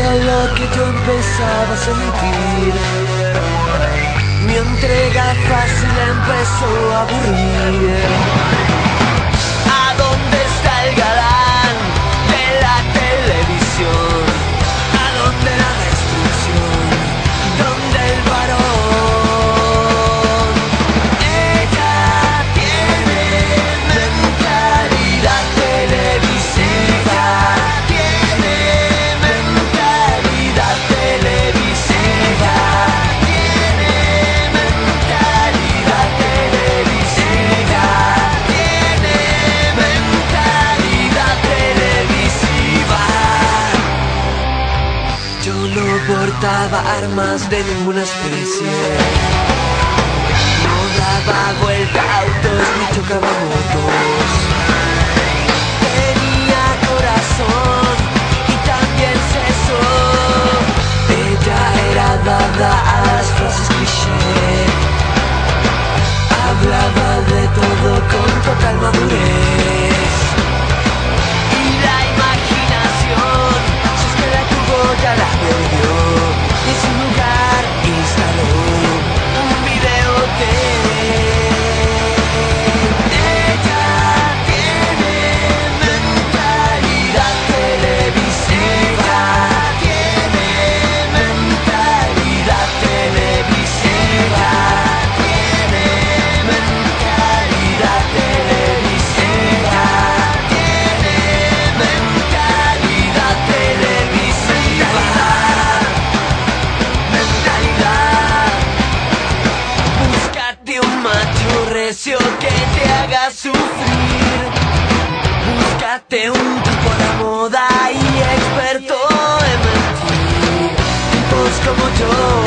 Lo que yo empezaba a sentir, mi entrega fácil empezó a aburrir. Portaba armas de ninguna especie. No daba vuelta autos ni chocaba motos. Te haga sufrir. Búscate un tipo la moda y experto en mentir. Tipos como yo